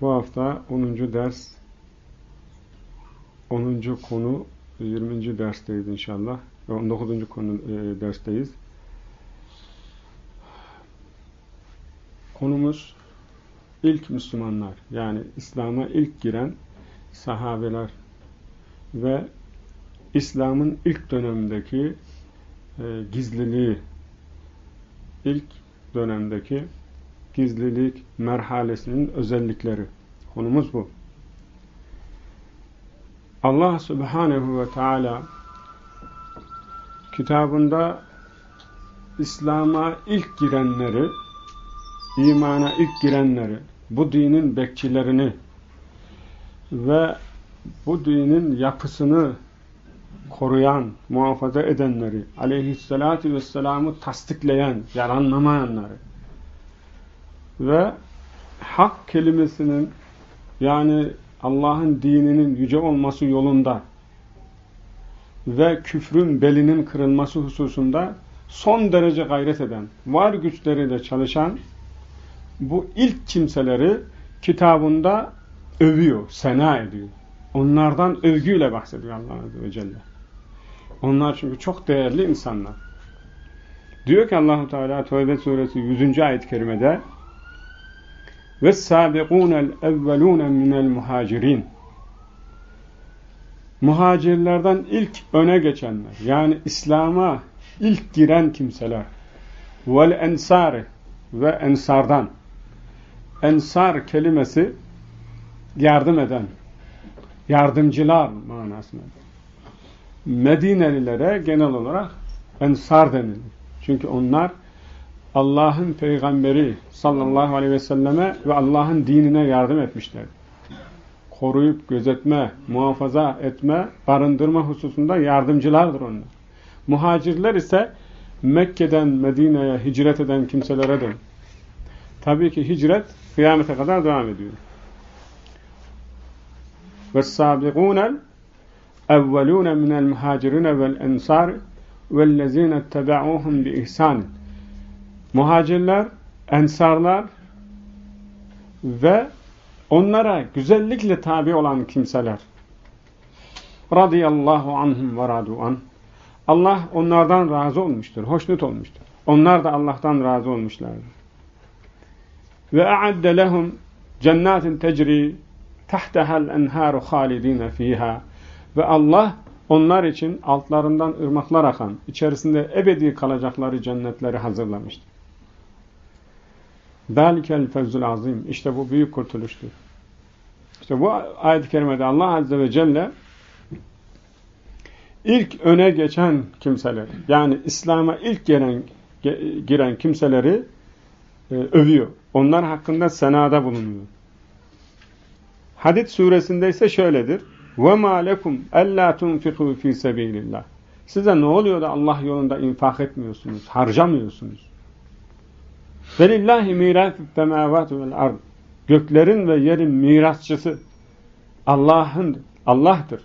bu hafta 10. ders 10. konu 20. dersteyiz inşallah. 19. konu e, dersteyiz. Konumuz ilk Müslümanlar yani İslam'a ilk giren sahabeler ve İslam'ın ilk dönemdeki e, gizliliği ilk dönemdeki gizlilik merhalesinin özellikleri. Konumuz bu. Allah Subhanehu ve Teala kitabında İslam'a ilk girenleri, imana ilk girenleri, bu dinin bekçilerini ve bu dinin yapısını koruyan, muhafaza edenleri, aleyhissalatü vesselam'ı tasdikleyen, yalanlamayanları ve hak kelimesinin yani Allah'ın dininin yüce olması yolunda ve küfrün belinin kırılması hususunda son derece gayret eden, var güçleriyle çalışan bu ilk kimseleri kitabında övüyor, sena ediyor. Onlardan övgüyle bahsediyor Allah Azze ve Celle. Onlar çünkü çok değerli insanlar. Diyor ki Allahu Teala Tevbe suresi 100. ayet-i kerimede ve sabiqun el-avvalun evvelune minel muhacirin. Muhacirlerden ilk öne geçenler, yani İslam'a ilk giren kimseler. Vel ensari ve ensardan. Ensar kelimesi yardım eden, yardımcılar manasına. Medinelilere genel olarak ensar denilir. Çünkü onlar Allah'ın peygamberi sallallahu aleyhi ve selleme ve Allah'ın dinine yardım etmişler. Koruyup, gözetme, muhafaza etme, barındırma hususunda yardımcılardır onlar. Muhacirler ise Mekke'den Medine'ye hicret eden kimselere de. Tabii ki hicret kıyamete kadar devam ediyor. وَالسَّابِقُونَ الْاَوَّلُونَ مِنَ الْمُهَاجِرِينَ وَالْاَنْصَارِ وَالَّذ۪ينَ اتَّبَعُوهُمْ بِإِحْسَانٍ Muhacirler, ensarlar ve onlara güzellikle tabi olan kimseler. Radıyallahu anhum ve radu an. Allah onlardan razı olmuştur, hoşnut olmuştur. Onlar da Allah'tan razı olmuşlardır. Ve a'adde lehum cennetin tecri tahtehal enharu halidine fiha. Ve Allah onlar için altlarından ırmaklar akan, içerisinde ebedi kalacakları cennetleri hazırlamıştır. Dalikel fevzul azim. İşte bu büyük kurtuluştur. İşte bu ayet-i kerimede Allah Azze ve Celle ilk öne geçen kimseler, yani İslam'a ilk giren, giren kimseleri e, övüyor. Onlar hakkında senada bulunuyor. Hadid suresinde ise şöyledir. وَمَا لَكُمْ أَلَّا تُنْفِقُوا ف۪ي سَب۪يلِ اللّٰهِ Size ne oluyor da Allah yolunda infak etmiyorsunuz, harcamıyorsunuz? Velillahi mirâfü semâvâtu vel ard. Göklerin ve yerin mirasçısı Allah'ın Allah'tır.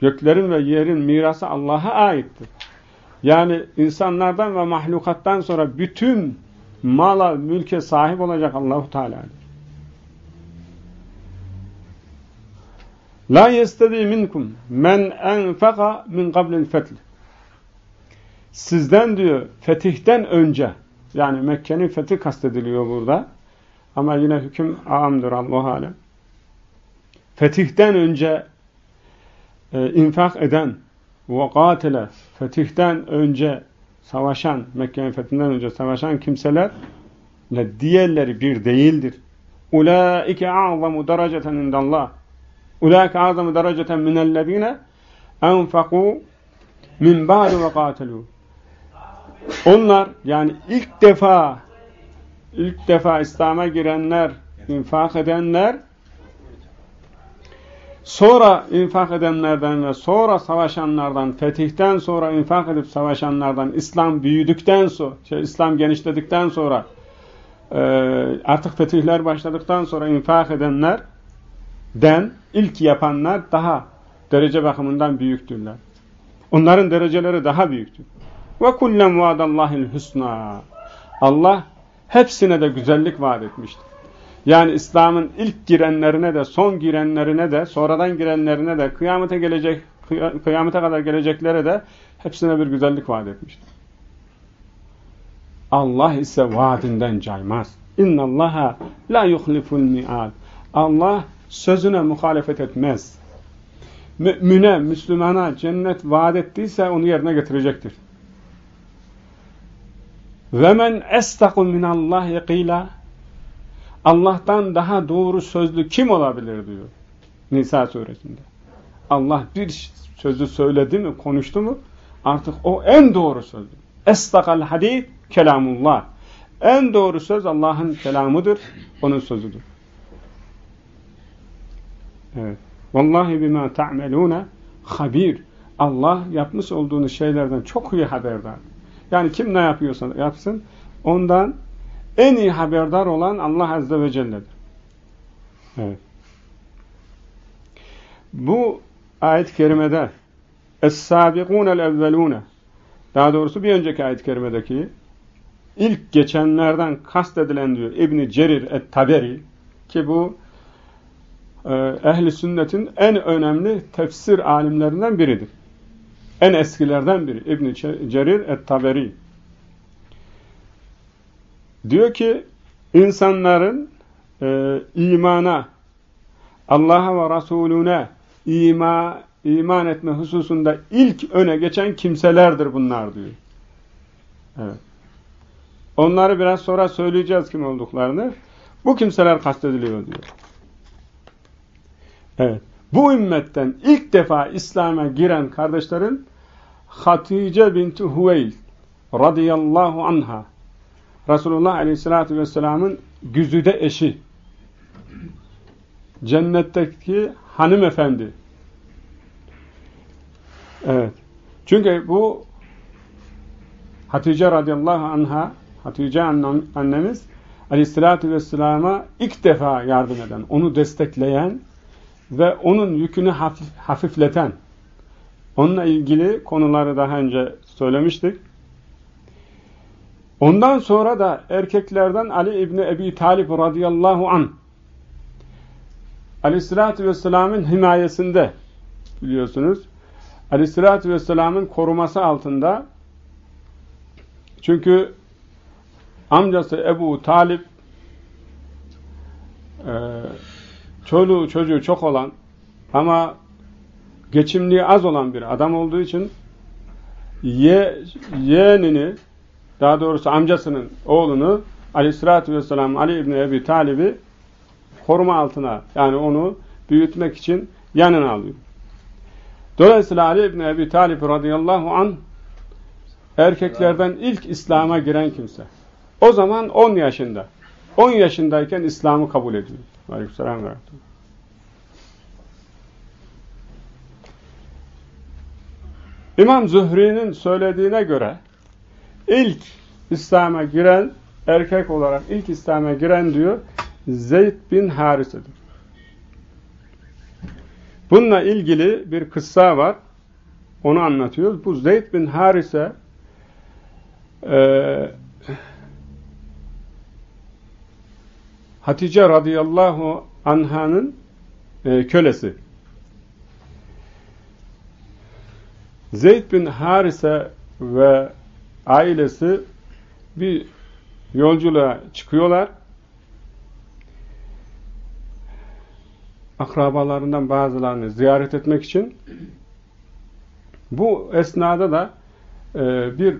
Göklerin ve yerin mirası Allah'a aittir. Yani insanlardan ve mahlukattan sonra bütün mala, mülke sahip olacak Allahu Teala'dır. La yestedi minkum men enfaka min qablil fetl. Sizden diyor fetihten önce yani Mekke'nin fethi kastediliyor burada. Ama yine hüküm amdır Allah alem. Fetihten önce e, infak eden ve katile fetihten önce savaşan Mekke'nin fethinden önce savaşan kimseler diğerleri bir değildir. Ulaike a'zamu dereceten indallah Ulaike azamu dereceten minellezine enfakû min ba'du ve katelû. Onlar yani ilk defa ilk defa İslam'a girenler, infak edenler sonra infak edenlerden ve sonra savaşanlardan, fetihten sonra infak edip savaşanlardan, İslam büyüdükten sonra, şey, İslam genişledikten sonra e, artık fetihler başladıktan sonra infak edenler den ilk yapanlar daha derece bakımından büyüktürler. Onların dereceleri daha büyüktür. Ve kullen vaadallahil husna. Allah hepsine de güzellik vaat etmiştir. Yani İslam'ın ilk girenlerine de, son girenlerine de, sonradan girenlerine de, kıyamete gelecek, kıyamete kadar geleceklere de hepsine bir güzellik vaat etmiştir. Allah ise vaadinden caymaz. İnna Allaha la yuhliful mi'ad. Allah sözüne muhalefet etmez. Mümine, Müslümana cennet vaat ettiyse onu yerine getirecektir. Ve men estaku minallahi qila Allah'tan daha doğru sözlü kim olabilir diyor. Nisa suresinde. Allah bir sözü söyledi mi, konuştu mu artık o en doğru sözdür. Estakal hadid kelamullah. En doğru söz Allah'ın kelamıdır, onun sözüdür. Evet. Vallahi bima ta'melune habir. Allah yapmış olduğunuz şeylerden çok iyi haberdar. Yani kim ne yapıyorsa yapsın ondan en iyi haberdar olan Allah Azze ve Celle'dir. Evet. Bu ayet-i kerimede Es-sâbikûnel evvelûne daha doğrusu bir önceki ayet-i kerimedeki ilk geçenlerden kastedilen diyor İbn Cerir et-Taberi ki bu e, ehli sünnetin en önemli tefsir alimlerinden biridir. En eskilerden biri İbn Cerir et-Taberi. Diyor ki insanların e, imana Allah'a ve Resulüne ima, iman etme hususunda ilk öne geçen kimselerdir bunlar diyor. Evet. Onları biraz sonra söyleyeceğiz kim olduklarını. Bu kimseler kastediliyor diyor. Evet. Bu ümmetten ilk defa İslam'a giren kardeşlerin Hatice binti Hüveyl radıyallahu anha. Resulullah aleyhissalatü vesselamın güzüde eşi. Cennetteki hanımefendi. Evet. Çünkü bu Hatice radıyallahu anha Hatice annem, annemiz aleyhissalatü vesselama ilk defa yardım eden onu destekleyen ve onun yükünü hafif, hafifleten onunla ilgili konuları daha önce söylemiştik. Ondan sonra da erkeklerden Ali İbni Ebi Talib radıyallahu an Aleyhisselatü Vesselam'ın himayesinde biliyorsunuz. Aleyhisselatü Vesselam'ın koruması altında çünkü amcası Ebu Talip e, çoluğu çocuğu çok olan ama geçimliği az olan bir adam olduğu için ye, yeğenini daha doğrusu amcasının oğlunu aleyhissalatü vesselam Ali İbni Ebi Talib'i koruma altına yani onu büyütmek için yanına alıyor. Dolayısıyla Ali İbni Ebi Talib radıyallahu an erkeklerden ilk İslam'a giren kimse. O zaman 10 yaşında. 10 yaşındayken İslam'ı kabul ediyor. Aleykümselam ve İmam Zühri'nin söylediğine göre ilk İslam'a giren erkek olarak ilk İslam'a giren diyor Zeyd bin Harise'dir. Bununla ilgili bir kıssa var. Onu anlatıyoruz. Bu Zeyd bin Harise e, Hatice radıyallahu anhanın e, kölesi. Zeyd bin Harise ve ailesi bir yolculuğa çıkıyorlar. Akrabalarından bazılarını ziyaret etmek için. Bu esnada da e, bir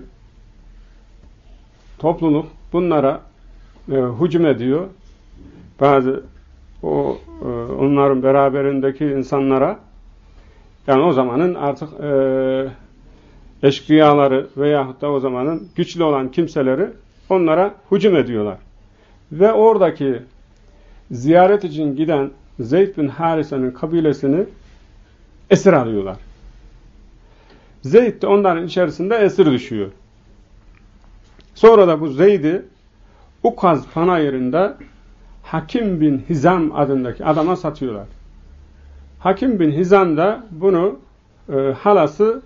topluluk bunlara e, hücum ediyor. Bazı o e, onların beraberindeki insanlara yani o zamanın artık e, eşkıyaları veyahut da o zamanın güçlü olan kimseleri onlara hücum ediyorlar. Ve oradaki ziyaret için giden Zeyd bin Harise'nin kabilesini esir alıyorlar. Zeyd de onların içerisinde esir düşüyor. Sonra da bu Zeyd'i Ukaz panayırında Hakim bin Hizam adındaki adama satıyorlar. Hakim bin Hizam da bunu e, halası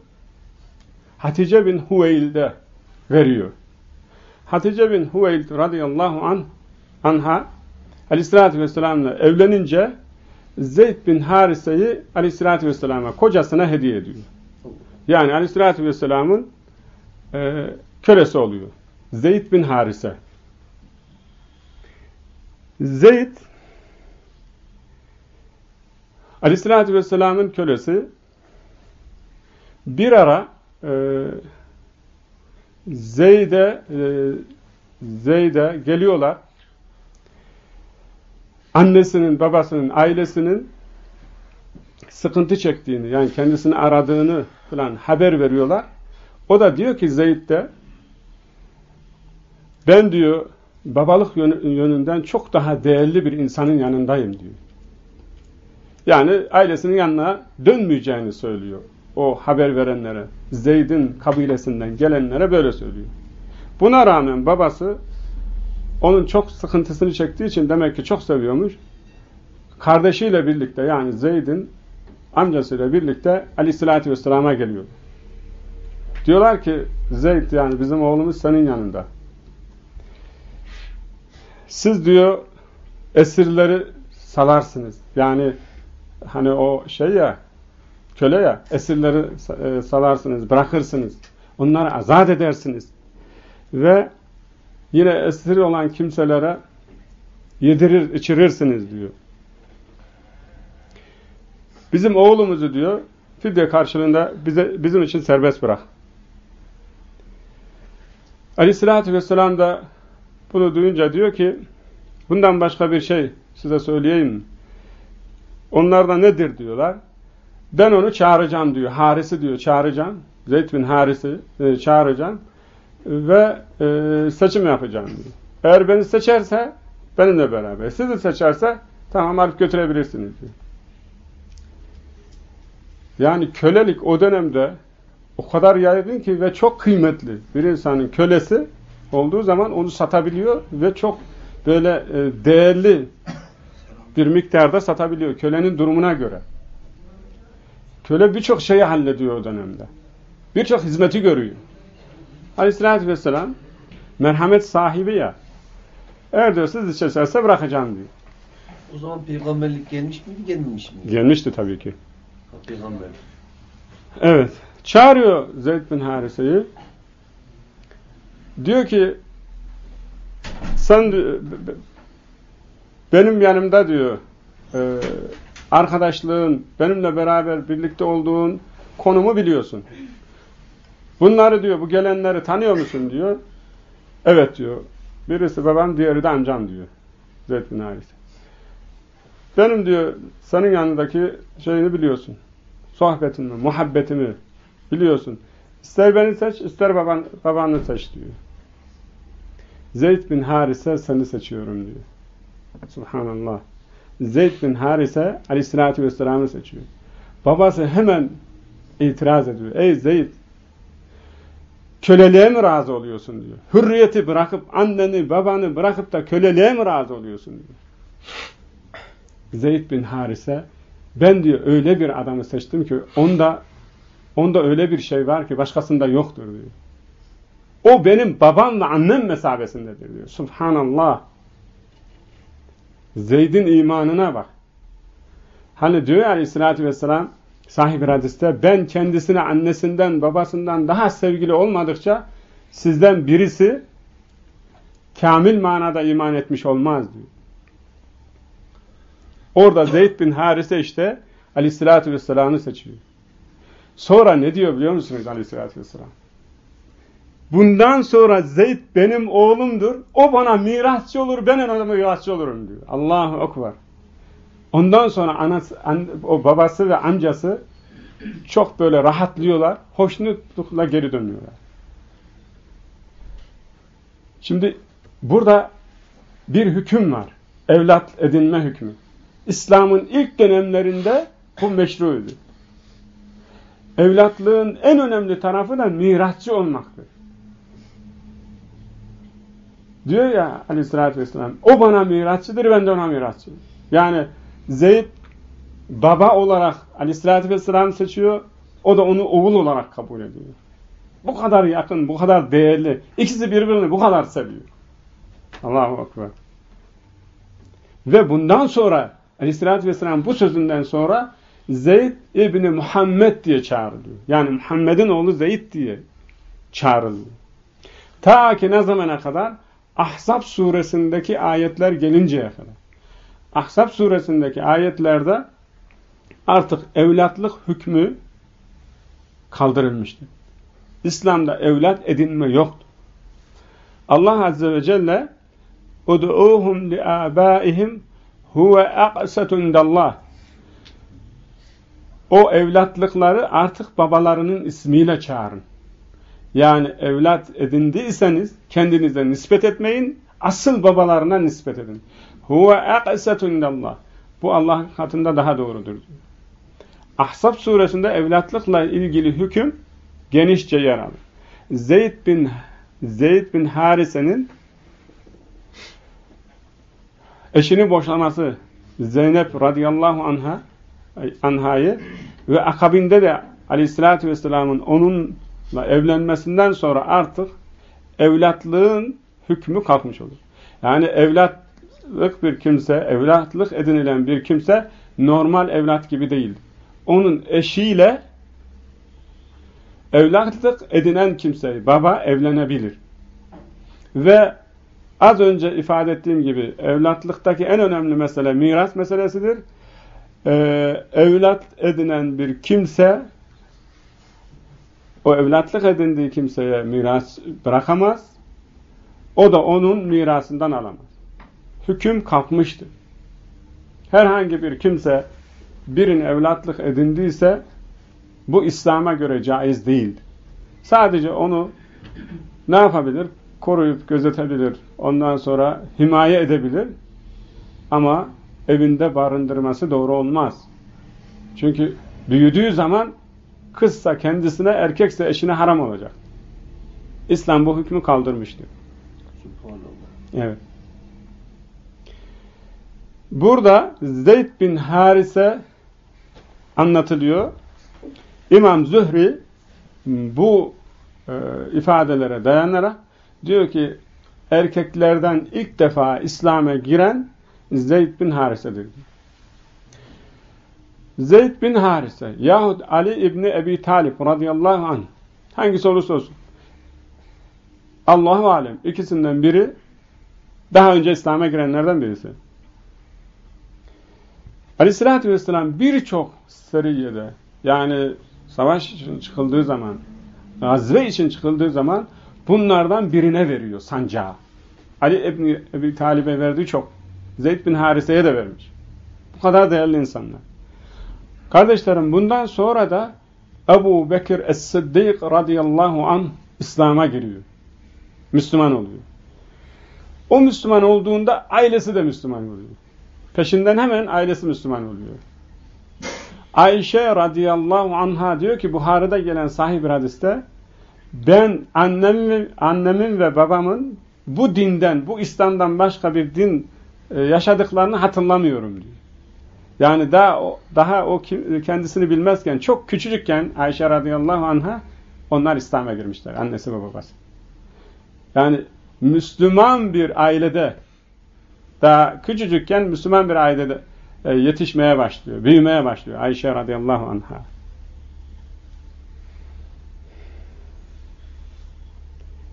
Hatice bin Huveyl'de veriyor. Hatice bin Huveyl radıyallahu an, anha aleyhissalatü vesselam'la evlenince Zeyd bin Harise'yi aleyhissalatü vesselam'a kocasına hediye ediyor. Yani aleyhissalatü vesselamın e, kölesi oluyor. Zeyd bin Harise. Zeyd aleyhissalatü vesselamın kölesi bir ara e, Zeyd'e e, Zeyd'e geliyorlar. Annesinin, babasının, ailesinin sıkıntı çektiğini, yani kendisini aradığını falan haber veriyorlar. O da diyor ki Zeyd'de ben diyor babalık yönünden çok daha değerli bir insanın yanındayım diyor. Yani ailesinin yanına dönmeyeceğini söylüyor o haber verenlere, Zeyd'in kabilesinden gelenlere böyle söylüyor. Buna rağmen babası onun çok sıkıntısını çektiği için demek ki çok seviyormuş. Kardeşiyle birlikte yani Zeyd'in amcasıyla birlikte aleyhissalatü vesselama geliyor. Diyorlar ki Zeyd yani bizim oğlumuz senin yanında. Siz diyor esirleri salarsınız. Yani hani o şey ya köle ya esirleri e, salarsınız, bırakırsınız. Onları azat edersiniz. Ve yine esir olan kimselere yedirir, içirirsiniz diyor. Bizim oğlumuzu diyor fidye karşılığında bize, bizim için serbest bırak. Aleyhissalatü vesselam da bunu duyunca diyor ki bundan başka bir şey size söyleyeyim. Onlar da nedir diyorlar. Ben onu çağıracağım diyor. Haris'i diyor çağıracağım. Zeyd bin Haris'i e, çağıracağım. Ve e, seçim yapacağım diyor. Eğer beni seçerse benimle beraber. Sizi seçerse tamam alıp götürebilirsiniz diyor. Yani kölelik o dönemde o kadar yaygın ki ve çok kıymetli. Bir insanın kölesi olduğu zaman onu satabiliyor ve çok böyle e, değerli bir miktarda satabiliyor. Kölenin durumuna göre. Köle birçok şeyi hallediyor o dönemde. Birçok hizmeti görüyor. Aleyhissalatü vesselam merhamet sahibi ya. Eğer diyor siz içerse bırakacağım diyor. O zaman peygamberlik gelmiş miydi gelmemiş miydi? Gelmişti tabii ki. Peygamber. Evet. Çağırıyor Zeyd bin Harise'yi. Diyor ki sen benim yanımda diyor e, arkadaşlığın, benimle beraber birlikte olduğun konumu biliyorsun. Bunları diyor, bu gelenleri tanıyor musun diyor. Evet diyor. Birisi babam, diğeri de amcam diyor. Zeyd bin. Benim diyor, senin yanındaki şeyini biliyorsun. Sohbetimi, muhabbetimi biliyorsun. İster beni seç, ister baban, babanı seç diyor. Zeyd bin Harise seni seçiyorum diyor. Subhanallah. Zeyd bin Harise aleyhissalatü vesselam'ı seçiyor. Babası hemen itiraz ediyor. Ey Zeyd köleliğe mi razı oluyorsun diyor. Hürriyeti bırakıp anneni babanı bırakıp da köleliğe mi razı oluyorsun diyor. Zeyd bin Harise Ben diyor öyle bir adamı seçtim ki onda onda öyle bir şey var ki başkasında yoktur diyor. O benim babamla annem mesabesindedir diyor. Subhanallah. Zeyd'in imanına bak. Hani diyor ya aleyhissalatü vesselam sahip hadiste ben kendisine annesinden babasından daha sevgili olmadıkça sizden birisi kamil manada iman etmiş olmaz diyor. Orada Zeyd bin Harise işte aleyhissalatü vesselam'ı seçiyor. Sonra ne diyor biliyor musunuz aleyhissalatü vesselam? Bundan sonra Zeyd benim oğlumdur. O bana mirasçı olur, ben ona mirasçı olurum diyor. Allahu Ekber. Ondan sonra anası, an, o babası ve amcası çok böyle rahatlıyorlar. Hoşnutlukla geri dönüyorlar. Şimdi burada bir hüküm var. Evlat edinme hükmü. İslam'ın ilk dönemlerinde bu meşruydu. Evlatlığın en önemli tarafı da mirasçı olmaktır. Diyor ya aleyhissalatü vesselam, o bana mirasçıdır, ben de ona mirasçıyım. Yani Zeyd baba olarak aleyhissalatü vesselam seçiyor, o da onu oğul olarak kabul ediyor. Bu kadar yakın, bu kadar değerli. İkisi birbirini bu kadar seviyor. Allahu Akbar. Ve bundan sonra aleyhissalatü vesselam bu sözünden sonra Zeyd İbni Muhammed diye çağrılıyor. Yani Muhammed'in oğlu Zeyd diye çağrılıyor. Ta ki ne zamana kadar? Ahzab suresindeki ayetler gelinceye kadar. Ahzab suresindeki ayetlerde artık evlatlık hükmü kaldırılmıştır. İslam'da evlat edinme yoktur. Allah Azze ve Celle اُدْعُوهُمْ لِآبَائِهِمْ huve aqsatundallah. O evlatlıkları artık babalarının ismiyle çağırın. Yani evlat edindiyseniz kendinize nispet etmeyin, asıl babalarına nispet edin. Huve aqsatundallah. Bu Allah'ın katında daha doğrudur. Ahzab suresinde evlatlıkla ilgili hüküm genişçe yer alır. Zeyd bin Zeyd bin Harise'nin eşini boşaması Zeynep radıyallahu anha anhayı ve akabinde de aleyhissalatü vesselamın onunla evlenmesinden sonra artık evlatlığın hükmü kalkmış olur. Yani evlatlık bir kimse, evlatlık edinilen bir kimse normal evlat gibi değil. Onun eşiyle evlatlık edinen kimse, baba evlenebilir. Ve Az önce ifade ettiğim gibi evlatlıktaki en önemli mesele miras meselesidir. Ee, evlat edinen bir kimse o evlatlık edindiği kimseye miras bırakamaz. O da onun mirasından alamaz. Hüküm kalkmıştır. Herhangi bir kimse birin evlatlık edindiyse bu İslam'a göre caiz değildir. Sadece onu ne yapabilir? koruyup gözetebilir. Ondan sonra himaye edebilir. Ama evinde barındırması doğru olmaz. Çünkü büyüdüğü zaman kızsa kendisine, erkekse eşine haram olacak. İslam bu hükmü kaldırmıştır. Evet. Burada Zeyd bin Harise anlatılıyor. İmam Zühri bu e, ifadelere dayanarak Diyor ki erkeklerden ilk defa İslam'a giren Zeyd bin Harise'dir. Zeyd bin Harise yahut Ali İbni Ebi Talip radıyallahu anh hangisi olursa olsun Allahu alem ikisinden biri daha önce İslam'a girenlerden birisi. Aleyhissalatü vesselam birçok seriyede yani savaş için çıkıldığı zaman gazve için çıkıldığı zaman bunlardan birine veriyor sancağı. Ali İbni Ebi Talib'e verdiği çok. Zeyd bin Harise'ye de vermiş. Bu kadar değerli insanlar. Kardeşlerim bundan sonra da Ebu Bekir Es-Sıddık radıyallahu an İslam'a giriyor. Müslüman oluyor. O Müslüman olduğunda ailesi de Müslüman oluyor. Peşinden hemen ailesi Müslüman oluyor. Ayşe radıyallahu anha diyor ki Buhara'da gelen sahih bir hadiste ben annemin, annemin ve babamın bu dinden, bu İslam'dan başka bir din e, yaşadıklarını hatırlamıyorum diyor. Yani daha daha o kendisini bilmezken çok küçücükken Ayşe radıyallahu anha onlar İslam'a girmişler. Annesi ve babası. Yani Müslüman bir ailede daha küçücükken Müslüman bir ailede e, yetişmeye başlıyor, büyümeye başlıyor Ayşe radıyallahu anha.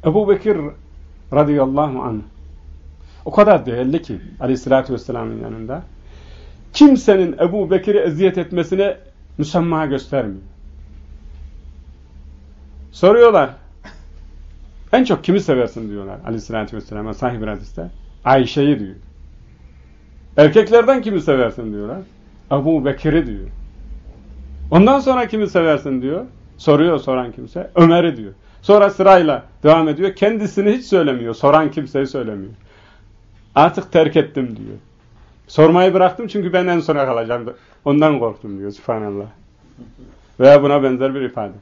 Ebu Bekir radıyallahu anh o kadar değerli ki aleyhissalatü vesselamın yanında kimsenin Ebu Bekir'i eziyet etmesine müsamma göstermiyor. Soruyorlar. En çok kimi seversin diyorlar aleyhissalatü vesselam'a sahib hadiste. Ayşe'yi diyor. Erkeklerden kimi seversin diyorlar. Ebu Bekir'i diyor. Ondan sonra kimi seversin diyor. Soruyor soran kimse. Ömer'i diyor. Sonra sırayla devam ediyor. Kendisini hiç söylemiyor. Soran kimseyi söylemiyor. Artık terk ettim diyor. Sormayı bıraktım çünkü ben en sona kalacağım. Ondan korktum diyor. Subhanallah. Veya buna benzer bir ifade.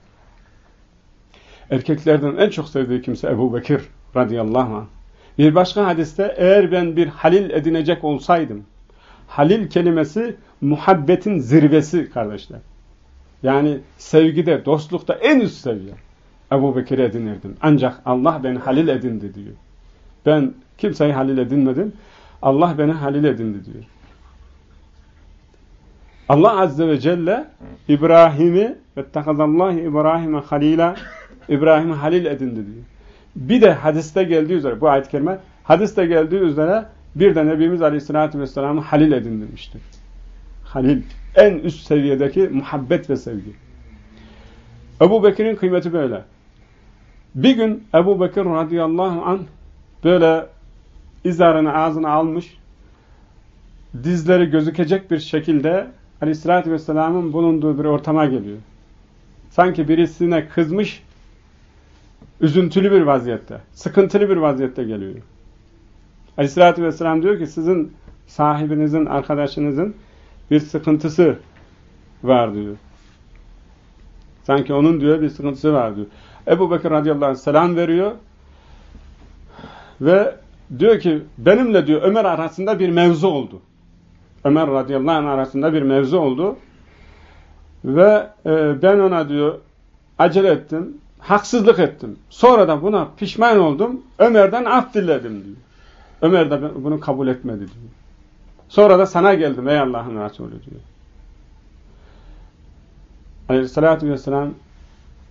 Erkeklerden en çok sevdiği kimse Ebu Bekir radıyallahu anh. Bir başka hadiste eğer ben bir halil edinecek olsaydım, halil kelimesi muhabbetin zirvesi kardeşler. Yani sevgide, dostlukta en üst seviye. Ebu Bekir edinirdim. Ancak Allah beni halil edindi diyor. Ben kimseyi halil edinmedim. Allah beni halil edindi diyor. Allah Azze ve Celle İbrahim'i vettekazallahu İbrahim'e halila İbrahim'i halil edindi diyor. Bir de hadiste geldiği üzere bu ayet-i kerime hadiste geldiği üzere bir de Nebimiz Aleyhisselatü Vesselam'ı halil edindirmiştir. Halil. En üst seviyedeki muhabbet ve sevgi. Ebu Bekir'in kıymeti böyle. Bir gün Ebu Bekir radıyallahu an böyle izarını ağzına almış dizleri gözükecek bir şekilde Aleyhisselatü Vesselam'ın bulunduğu bir ortama geliyor. Sanki birisine kızmış üzüntülü bir vaziyette, sıkıntılı bir vaziyette geliyor. Aleyhisselatü Vesselam diyor ki sizin sahibinizin, arkadaşınızın bir sıkıntısı var diyor. Sanki onun diyor bir sıkıntısı var diyor. Ebu Bekir radıyallahu anh selam veriyor ve diyor ki benimle diyor Ömer arasında bir mevzu oldu. Ömer radıyallahu anh arasında bir mevzu oldu ve e, ben ona diyor acele ettim, haksızlık ettim. Sonra da buna pişman oldum, Ömer'den af diledim diyor. Ömer de bunu kabul etmedi diyor. Sonra da sana geldim ey Allah'ın Resulü diyor. Aleyhissalatü vesselam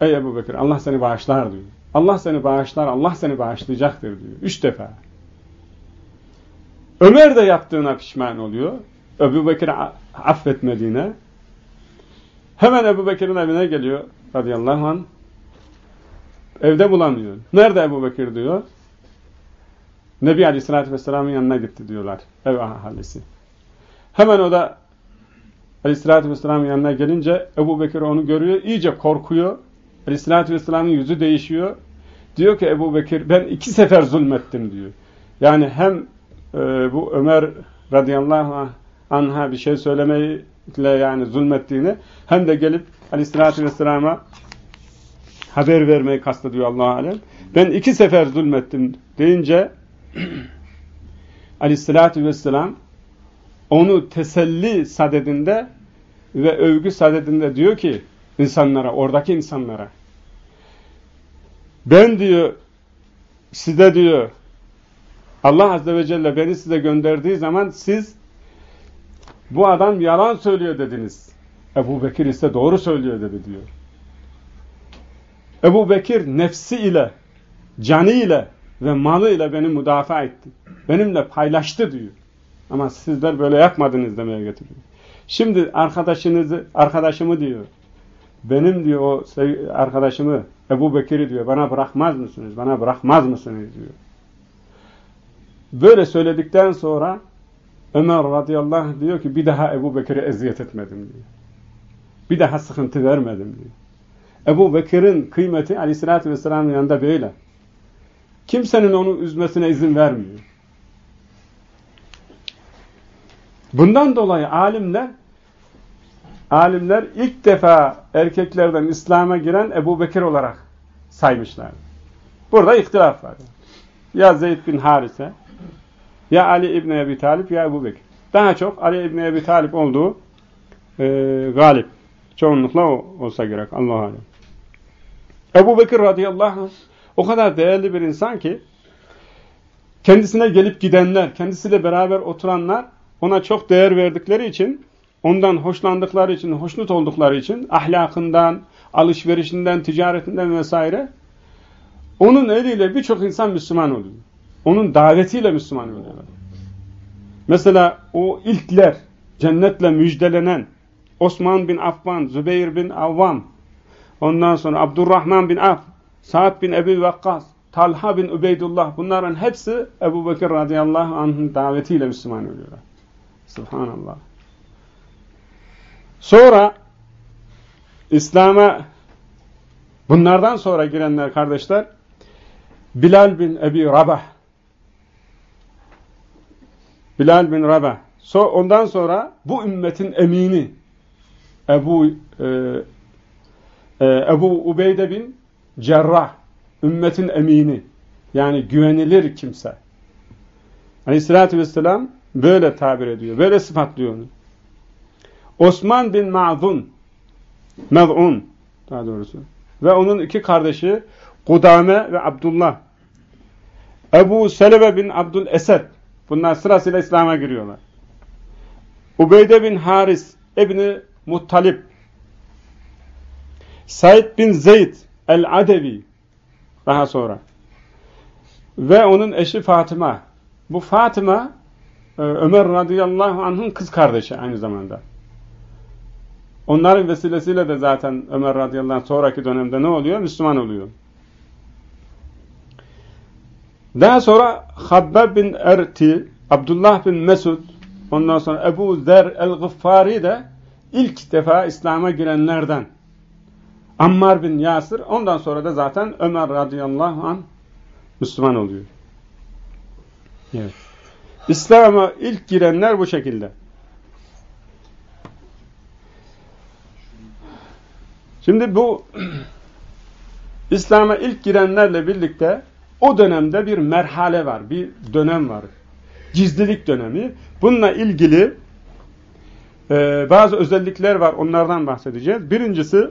Ey Ebu Bekir Allah seni bağışlar diyor. Allah seni bağışlar, Allah seni bağışlayacaktır diyor. Üç defa. Ömer de yaptığına pişman oluyor. Ebu Bekir'i affetmediğine. Hemen Ebu Bekir'in evine geliyor radıyallahu anh. Evde bulamıyor. Nerede Ebu Bekir diyor. Nebi Aleyhisselatü Vesselam'ın yanına gitti diyorlar. Ev ahalisi. Hemen o da Aleyhisselatü Vesselam'ın yanına gelince Ebu Bekir onu görüyor. iyice korkuyor. Aleyhisselatü Vesselam'ın yüzü değişiyor. Diyor ki Ebu Bekir ben iki sefer zulmettim diyor. Yani hem e, bu Ömer radıyallahu anh'a bir şey söylemekle yani zulmettiğini hem de gelip Aleyhisselatü Vesselam'a haber vermeyi kastediyor Allah alem. Ben iki sefer zulmettim deyince Aleyhisselatü Vesselam onu teselli sadedinde ve övgü sadedinde diyor ki insanlara, oradaki insanlara. Ben diyor, size diyor, Allah Azze ve Celle beni size gönderdiği zaman siz bu adam yalan söylüyor dediniz. Ebu Bekir ise doğru söylüyor dedi diyor. Ebu Bekir nefsi ile, canı ile ve malı ile beni müdafaa etti. Benimle paylaştı diyor. Ama sizler böyle yapmadınız demeye getiriyor. Şimdi arkadaşınızı, arkadaşımı diyor, benim diyor o arkadaşımı Ebu Bekir'i diyor bana bırakmaz mısınız? Bana bırakmaz mısınız diyor. Böyle söyledikten sonra Ömer radıyallahu anh diyor ki bir daha Ebu Bekir'e eziyet etmedim diyor. Bir daha sıkıntı vermedim diyor. Ebu Bekir'in kıymeti aleyhissalatü vesselamın yanında böyle. Kimsenin onu üzmesine izin vermiyor. Bundan dolayı alimler alimler ilk defa erkeklerden İslam'a giren Ebu Bekir olarak saymışlar. Burada ihtilaf var. Ya Zeyd bin Harise, ya Ali İbni Ebi Talip, ya Ebu Bekir. daha çok Ali İbni Ebi Talip olduğu e, galip. Çoğunlukla o olsa gerek. Allah alem. Ebu Bekir radıyallahu anh o kadar değerli bir insan ki kendisine gelip gidenler, kendisiyle beraber oturanlar ona çok değer verdikleri için, ondan hoşlandıkları için, hoşnut oldukları için, ahlakından, alışverişinden, ticaretinden vesaire onun eliyle birçok insan Müslüman oluyor. Onun davetiyle Müslüman oluyorlar. Mesela o ilkler, cennetle müjdelenen Osman bin Affan, Zübeyir bin Avvam, ondan sonra Abdurrahman bin Af, Sa'd bin Ebi Vakkas, Talha bin Ubeydullah bunların hepsi Ebu Bekir radıyallahu anh'ın davetiyle Müslüman oluyorlar. Subhanallah. Sonra İslam'a bunlardan sonra girenler kardeşler Bilal bin Ebi Rabah Bilal bin Rabah so, ondan sonra bu ümmetin emini Ebu e, e, Ebu Ubeyde bin Cerrah ümmetin emini yani güvenilir kimse. Aleyhissalatü vesselam böyle tabir ediyor. Böyle sıfatlıyor onu. Osman bin Ma'zun Mez'un daha doğrusu. Ve onun iki kardeşi Kudame ve Abdullah. Ebu Selebe bin Abdül Esed. Bunlar sırasıyla İslam'a giriyorlar. Ubeyde bin Haris İbni Muttalip. Said bin Zeyd el-Adevi daha sonra. Ve onun eşi Fatıma. Bu Fatıma e, Ömer radıyallahu anh'ın kız kardeşi aynı zamanda. Onların vesilesiyle de zaten Ömer radıyallahu anh sonraki dönemde ne oluyor? Müslüman oluyor. Daha sonra Habbab bin Erti, Abdullah bin Mesud, ondan sonra Ebu Zer el-Gıffari de ilk defa İslam'a girenlerden. Ammar bin Yasir, ondan sonra da zaten Ömer radıyallahu anh Müslüman oluyor. Evet. İslam'a ilk girenler bu şekilde. Şimdi bu İslam'a ilk girenlerle birlikte o dönemde bir merhale var, bir dönem var. Gizlilik dönemi. Bununla ilgili e, bazı özellikler var, onlardan bahsedeceğiz. Birincisi,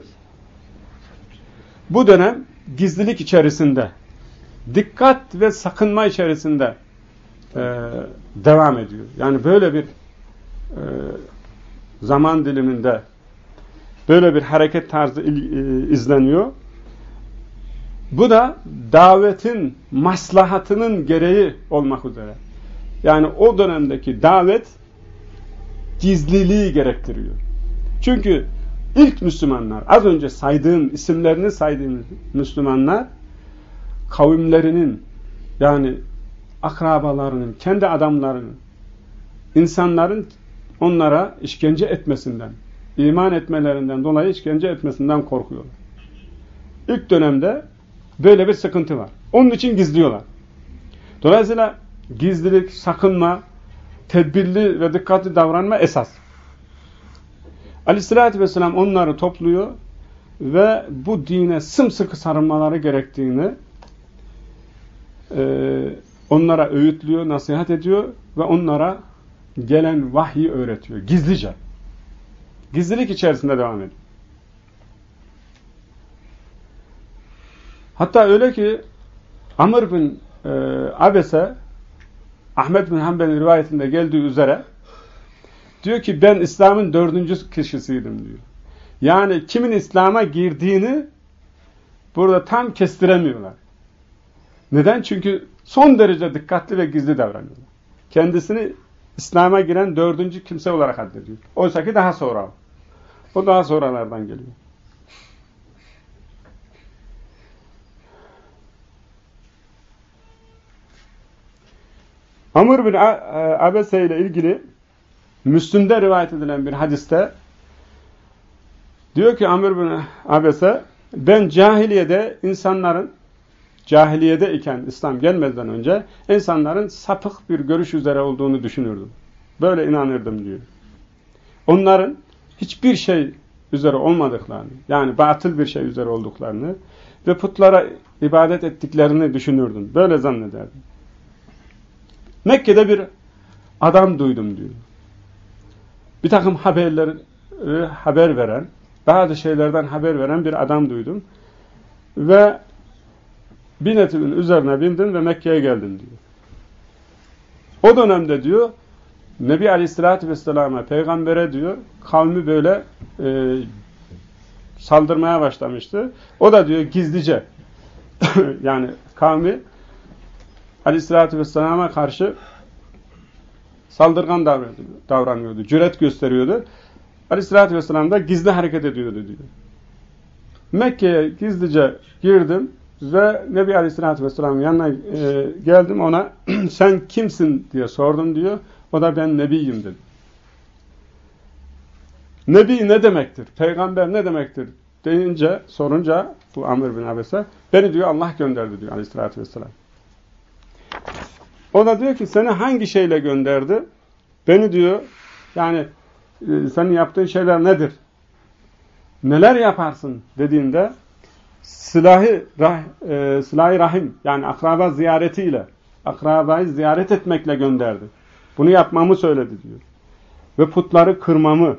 bu dönem gizlilik içerisinde, dikkat ve sakınma içerisinde e, devam ediyor. Yani böyle bir e, zaman diliminde böyle bir hareket tarzı e, izleniyor. Bu da davetin maslahatının gereği olmak üzere. Yani o dönemdeki davet gizliliği gerektiriyor. Çünkü ilk Müslümanlar, az önce saydığım, isimlerini saydığım Müslümanlar, kavimlerinin, yani akrabalarının, kendi adamlarının, insanların onlara işkence etmesinden, iman etmelerinden dolayı işkence etmesinden korkuyorlar. İlk dönemde böyle bir sıkıntı var. Onun için gizliyorlar. Dolayısıyla gizlilik, sakınma, tedbirli ve dikkatli davranma esas. Aleyhissalatü vesselam onları topluyor ve bu dine sımsıkı sarılmaları gerektiğini e, onlara öğütlüyor, nasihat ediyor ve onlara gelen vahyi öğretiyor. Gizlice. Gizlilik içerisinde devam ediyor. Hatta öyle ki Amr bin e, Abese Ahmet bin Hanbel'in rivayetinde geldiği üzere diyor ki ben İslam'ın dördüncü kişisiydim diyor. Yani kimin İslam'a girdiğini burada tam kestiremiyorlar. Neden? Çünkü son derece dikkatli ve gizli davranıyorlar. Kendisini İslam'a giren dördüncü kimse olarak addediyor. Oysa ki daha sonra. O daha sonralardan geliyor. Amr bin Abese ile ilgili Müslüm'de rivayet edilen bir hadiste diyor ki Amr bin Abese ben cahiliyede insanların cahiliyede iken İslam gelmeden önce insanların sapık bir görüş üzere olduğunu düşünürdüm. Böyle inanırdım diyor. Onların hiçbir şey üzere olmadıklarını, yani batıl bir şey üzere olduklarını ve putlara ibadet ettiklerini düşünürdüm. Böyle zannederdim. Mekke'de bir adam duydum diyor. bir takım haberleri haber veren, bazı şeylerden haber veren bir adam duydum. Ve binetimin üzerine bindim ve Mekke'ye geldim diyor. O dönemde diyor Nebi Aleyhisselatü Vesselam'a, peygambere diyor kavmi böyle e, saldırmaya başlamıştı. O da diyor gizlice yani kavmi Aleyhisselatü Vesselam'a karşı saldırgan davranıyordu. Cüret gösteriyordu. Aleyhisselatü Vesselam da gizli hareket ediyordu diyor. Mekke'ye gizlice girdim ve Nebi Aleyhisselatü Vesselam'ın yanına e, geldim ona sen kimsin diye sordum diyor. O da ben Nebiyim dedi. Nebi ne demektir? Peygamber ne demektir? deyince, sorunca bu Amr bin Abese beni diyor Allah gönderdi diyor Aleyhisselatü Vesselam. O da diyor ki seni hangi şeyle gönderdi? Beni diyor yani e, senin yaptığın şeyler nedir? Neler yaparsın dediğinde silahı rah, e, silahı rahim yani akraba ziyaretiyle akrabayı ziyaret etmekle gönderdi. Bunu yapmamı söyledi diyor. Ve putları kırmamı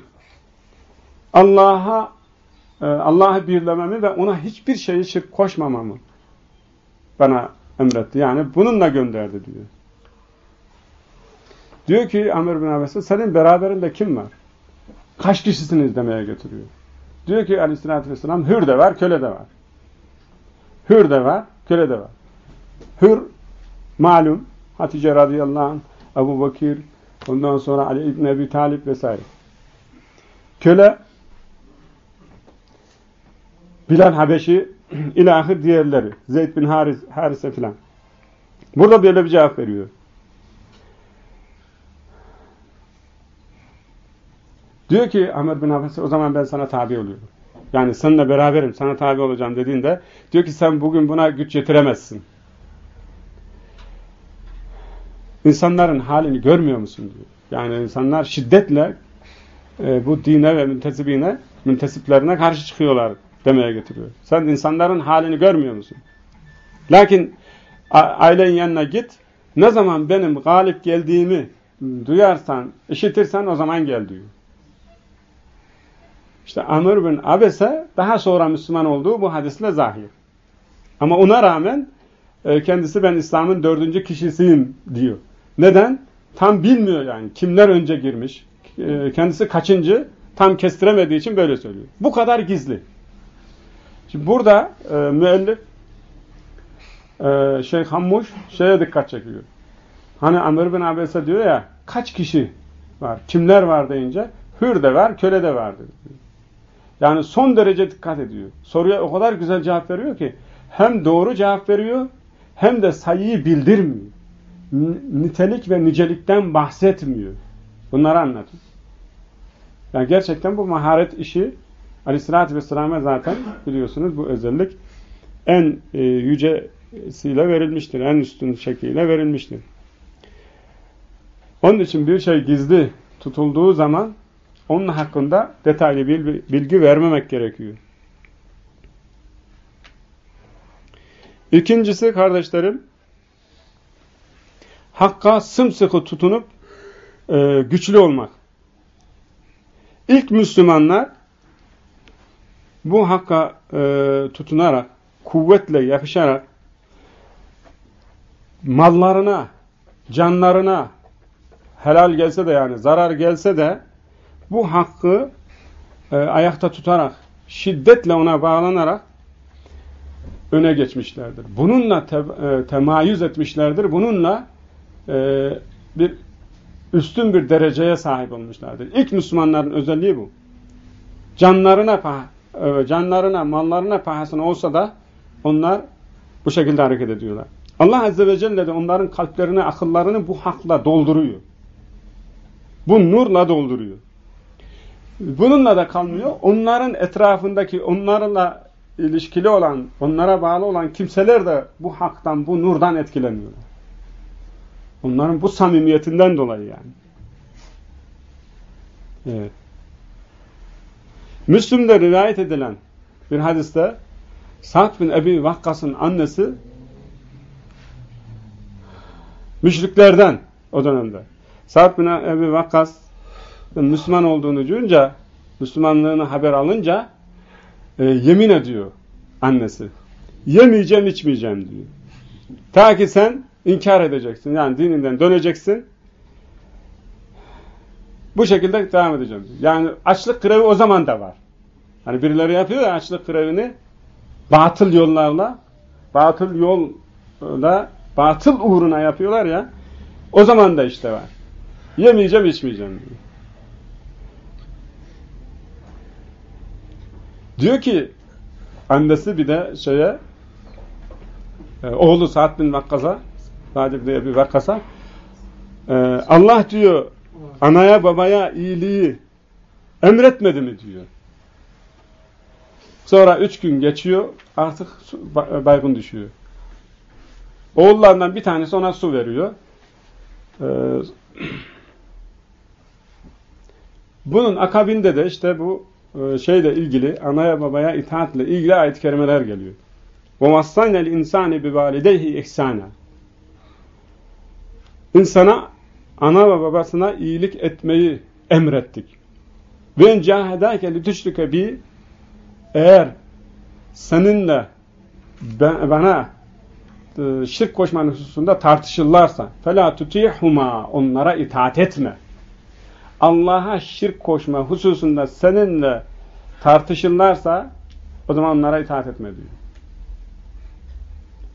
Allah'a e, Allah'ı birlememi ve ona hiçbir şeyi şirk koşmamamı bana emretti. Yani bununla gönderdi diyor. Diyor ki Amr bin Abese senin beraberinde kim var? Kaç kişisiniz demeye götürüyor. Diyor ki aleyhissalatü vesselam hür de var, köle de var. Hür de var, köle de var. Hür malum Hatice radıyallahu anh, Ebu Bakir, ondan sonra Ali İbni Ebi Talip vesaire. Köle Bilal Habeşi ilahir diğerleri. Zeyd bin Haris, Harise filan. Burada böyle bir cevap veriyor. Diyor ki Ahmet bin Hafız o zaman ben sana tabi oluyorum. Yani seninle beraberim, sana tabi olacağım dediğinde diyor ki sen bugün buna güç yetiremezsin. İnsanların halini görmüyor musun diyor. Yani insanlar şiddetle e, bu dine ve müntesibine, müntesiplerine karşı çıkıyorlar demeye getiriyor. Sen insanların halini görmüyor musun? Lakin ailenin yanına git, ne zaman benim galip geldiğimi duyarsan, işitirsen o zaman gel diyor. İşte Amr bin Abese daha sonra Müslüman olduğu bu hadisle zahir. Ama ona rağmen e, kendisi ben İslam'ın dördüncü kişisiyim diyor. Neden? Tam bilmiyor yani. Kimler önce girmiş, e, kendisi kaçıncı tam kestiremediği için böyle söylüyor. Bu kadar gizli. Şimdi burada e, müellif e, Şeyh Hammuş şeye dikkat çekiyor. Hani Amr bin Abese diyor ya kaç kişi var, kimler var deyince hür de var, köle de var diyor. Yani son derece dikkat ediyor. Soruya o kadar güzel cevap veriyor ki hem doğru cevap veriyor hem de sayıyı bildirmiyor. Nitelik ve nicelikten bahsetmiyor. Bunları anlatıyor. Yani gerçekten bu maharet işi Aleyhisselatü Vesselam'a zaten biliyorsunuz bu özellik en e, yücesiyle verilmiştir. En üstün şekliyle verilmiştir. Onun için bir şey gizli tutulduğu zaman onun hakkında detaylı bilgi vermemek gerekiyor. İkincisi kardeşlerim, hakka sımsıkı tutunup e, güçlü olmak. İlk Müslümanlar bu hakka e, tutunarak, kuvvetle yapışarak mallarına, canlarına helal gelse de yani zarar gelse de bu hakkı e, ayakta tutarak, şiddetle ona bağlanarak öne geçmişlerdir. Bununla te, e, temayüz etmişlerdir. Bununla e, bir üstün bir dereceye sahip olmuşlardır. İlk Müslümanların özelliği bu. Canlarına e, canlarına, mallarına pahasına olsa da onlar bu şekilde hareket ediyorlar. Allah Azze ve Celle de onların kalplerini, akıllarını bu hakla dolduruyor. Bu nurla dolduruyor. Bununla da kalmıyor. Onların etrafındaki, onlarla ilişkili olan, onlara bağlı olan kimseler de bu haktan, bu nurdan etkileniyorlar. Onların bu samimiyetinden dolayı yani. Evet. Müslüm'de rivayet edilen bir hadiste Sa'd bin Ebi Vakkas'ın annesi müşriklerden o dönemde. Sa'd bin Ebi Vakkas Müslüman olduğunu duyunca, Müslümanlığını haber alınca e, yemin ediyor annesi. Yemeyeceğim, içmeyeceğim diyor. Ta ki sen inkar edeceksin. Yani dininden döneceksin. Bu şekilde devam edeceğim. Diyor. Yani açlık grevi o zaman da var. Hani birileri yapıyor ya açlık grevini batıl yollarla batıl yolla batıl uğruna yapıyorlar ya o zaman da işte var. Yemeyeceğim, içmeyeceğim diyor. Diyor ki annesi bir de şeye e, oğlu Sa'd bin Vakkas'a Sa'd diye bir Vakkas'a e, Allah diyor anaya babaya iyiliği emretmedi mi diyor. Sonra üç gün geçiyor artık baygın düşüyor. Oğullarından bir tanesi ona su veriyor. Bunun akabinde de işte bu e, şeyle ilgili, anaya babaya itaatle ilgili ayet-i kerimeler geliyor. وَوَصَّيْنَا الْاِنْسَانِ بِوَالِدَيْهِ اِحْسَانًا İnsana, ana ve babasına iyilik etmeyi emrettik. وَاِنْ جَاهَدَاكَ لِتُشْرِكَ بِي Eğer seninle bana e, şirk koşmanın hususunda tartışırlarsa فَلَا تُتِيحُمَا Onlara itaat etme. Allah'a şirk koşma hususunda seninle tartışırlarsa o zaman onlara itaat etme diyor.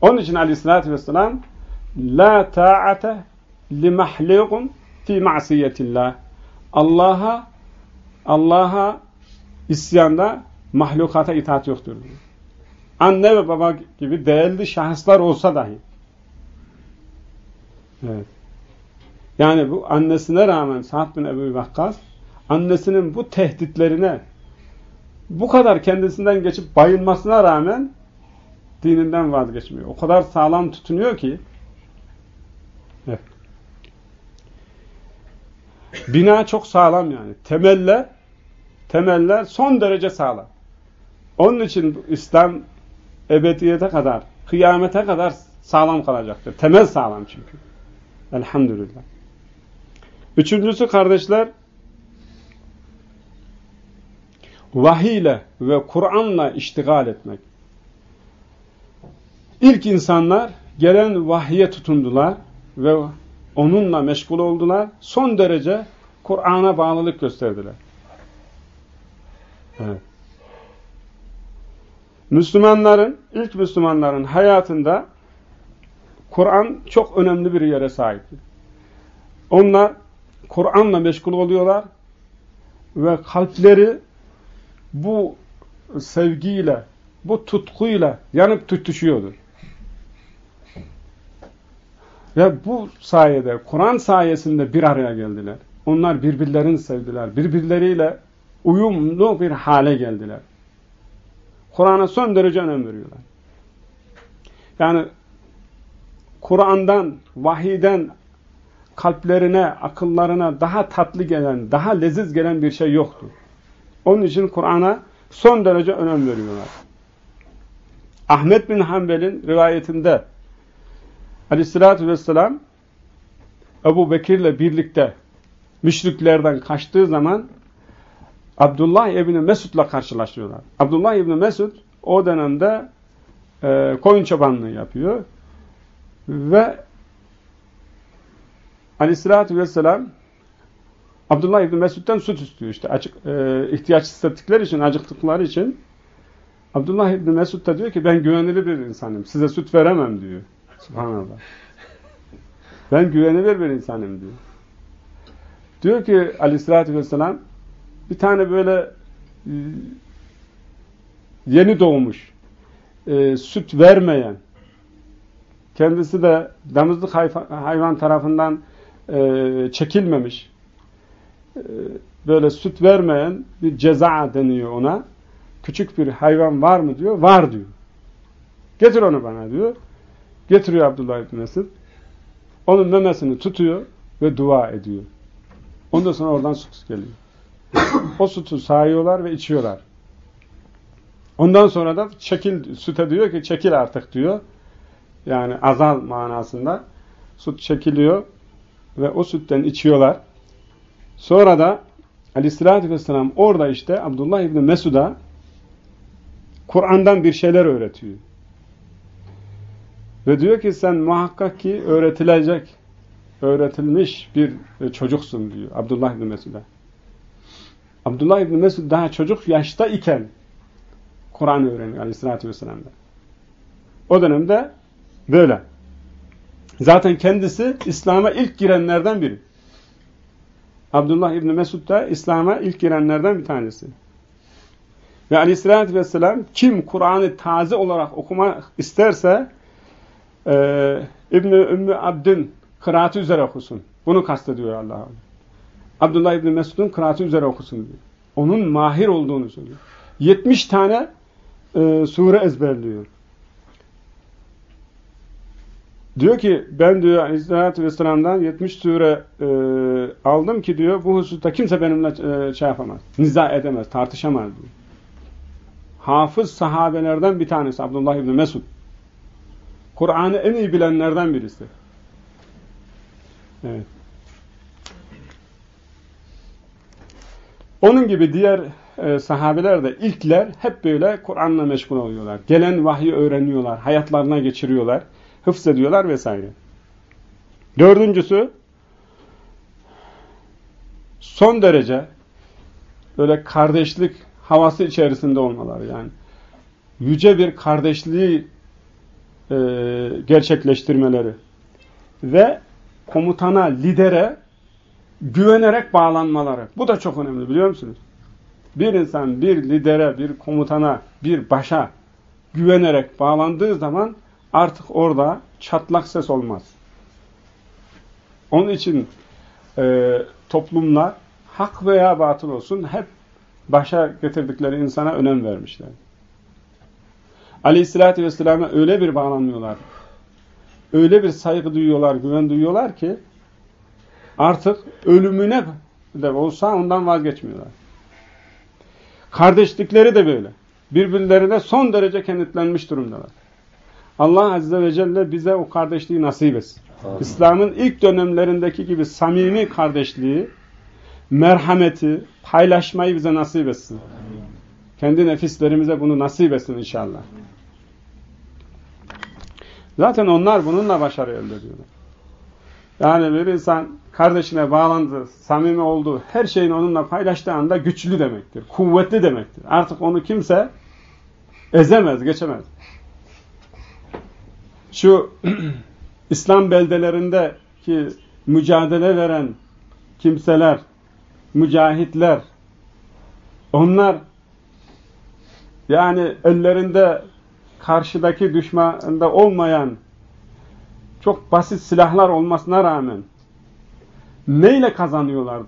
Onun için aleyhissalatü vesselam la ta'ate li mahliqun fi ma'siyetillah Allah'a Allah'a isyanda mahlukata itaat yoktur. Anne ve baba gibi değerli şahıslar olsa dahi. Evet. Yani bu annesine rağmen Sa'd bin Ebu Vakkas annesinin bu tehditlerine bu kadar kendisinden geçip bayılmasına rağmen dininden vazgeçmiyor. O kadar sağlam tutunuyor ki bina çok sağlam yani. Temeller temeller son derece sağlam. Onun için İslam ebediyete kadar, kıyamete kadar sağlam kalacaktır. Temel sağlam çünkü. Elhamdülillah. Üçüncüsü kardeşler vahiy ile ve Kur'an'la iştigal etmek. İlk insanlar gelen vahye tutundular ve onunla meşgul oldular. Son derece Kur'an'a bağlılık gösterdiler. Evet. Müslümanların, ilk Müslümanların hayatında Kur'an çok önemli bir yere sahiptir. Onlar Kur'an'la meşgul oluyorlar ve kalpleri bu sevgiyle, bu tutkuyla yanıp tutuşuyordur. Ve bu sayede, Kur'an sayesinde bir araya geldiler. Onlar birbirlerini sevdiler. Birbirleriyle uyumlu bir hale geldiler. Kur'an'a son derece önem veriyorlar. Yani Kur'an'dan, vahiden kalplerine, akıllarına daha tatlı gelen, daha leziz gelen bir şey yoktur. Onun için Kur'an'a son derece önem veriyorlar. Ahmet bin Hanbel'in rivayetinde aleyhissalatü vesselam Ebu Bekir'le birlikte müşriklerden kaçtığı zaman Abdullah İbni Mesud'la karşılaşıyorlar. Abdullah İbni Mesud o dönemde e, koyun çobanlığı yapıyor ve Aleyhissalatü vesselam Abdullah İbni Mesud'dan süt istiyor işte. Açık, e, ihtiyaç hissettikleri için, acıktıkları için. Abdullah İbni Mesud da diyor ki ben güvenilir bir insanım. Size süt veremem diyor. Subhanallah. Ben güvenilir bir insanım diyor. Diyor ki aleyhissalatü vesselam bir tane böyle e, yeni doğmuş e, süt vermeyen kendisi de damızlık hayvan tarafından e, çekilmemiş e, böyle süt vermeyen bir ceza deniyor ona. Küçük bir hayvan var mı diyor. Var diyor. Getir onu bana diyor. Getiriyor Abdullah İbni Mesud. Onun memesini tutuyor ve dua ediyor. Ondan sonra oradan süt geliyor. o sütü sağıyorlar ve içiyorlar. Ondan sonra da çekil, süte diyor ki çekil artık diyor. Yani azal manasında. Süt çekiliyor ve o sütten içiyorlar. Sonra da Aleyhisselatü Vesselam orada işte Abdullah İbni Mesud'a Kur'an'dan bir şeyler öğretiyor. Ve diyor ki sen muhakkak ki öğretilecek, öğretilmiş bir çocuksun diyor Abdullah İbni Mesud'a. Abdullah İbni Mesud daha çocuk yaşta iken Kur'an öğreniyor Aleyhisselatü Vesselam'da. O dönemde böyle. Zaten kendisi İslam'a ilk girenlerden biri. Abdullah İbni Mesud da İslam'a ilk girenlerden bir tanesi. Ve aleyhissalatü vesselam kim Kur'an'ı taze olarak okumak isterse e, İbni Ümmü Abd'in kıraatı üzere okusun. Bunu kastediyor Allah. Abdullah İbni Mesud'un kıraatı üzere okusun diyor. Onun mahir olduğunu söylüyor. 70 tane e, sure ezberliyor. Diyor ki ben diyor Aleyhisselatü Vesselam'dan 70 sure e, aldım ki diyor bu hususta kimse benimle e, şey yapamaz. Niza edemez, tartışamaz diyor. Hafız sahabelerden bir tanesi Abdullah İbni Mesud. Kur'an'ı en iyi bilenlerden birisi. Evet. Onun gibi diğer e, sahabeler de ilkler hep böyle Kur'an'la meşgul oluyorlar. Gelen vahyi öğreniyorlar, hayatlarına geçiriyorlar hıfzediyorlar vesaire. Dördüncüsü son derece böyle kardeşlik havası içerisinde olmaları yani yüce bir kardeşliği e, gerçekleştirmeleri ve komutana, lidere güvenerek bağlanmaları. Bu da çok önemli biliyor musunuz? Bir insan bir lidere, bir komutana, bir başa güvenerek bağlandığı zaman artık orada çatlak ses olmaz. Onun için e, toplumlar hak veya batıl olsun hep başa getirdikleri insana önem vermişler. Aleyhissalatü vesselam'a öyle bir bağlanmıyorlar. Öyle bir saygı duyuyorlar, güven duyuyorlar ki artık ölümüne de olsa ondan vazgeçmiyorlar. Kardeşlikleri de böyle. Birbirlerine son derece kenetlenmiş durumdalar. Allah Azze ve Celle bize o kardeşliği nasip etsin. İslam'ın ilk dönemlerindeki gibi samimi kardeşliği, merhameti, paylaşmayı bize nasip etsin. Kendi nefislerimize bunu nasip etsin inşallah. Zaten onlar bununla başarı elde ediyorlar. Yani bir insan kardeşine bağlandı, samimi oldu, her şeyini onunla paylaştığı anda güçlü demektir, kuvvetli demektir. Artık onu kimse ezemez, geçemez şu İslam beldelerinde ki mücadele veren kimseler, mücahitler, onlar yani ellerinde karşıdaki düşmanda olmayan çok basit silahlar olmasına rağmen neyle kazanıyorlar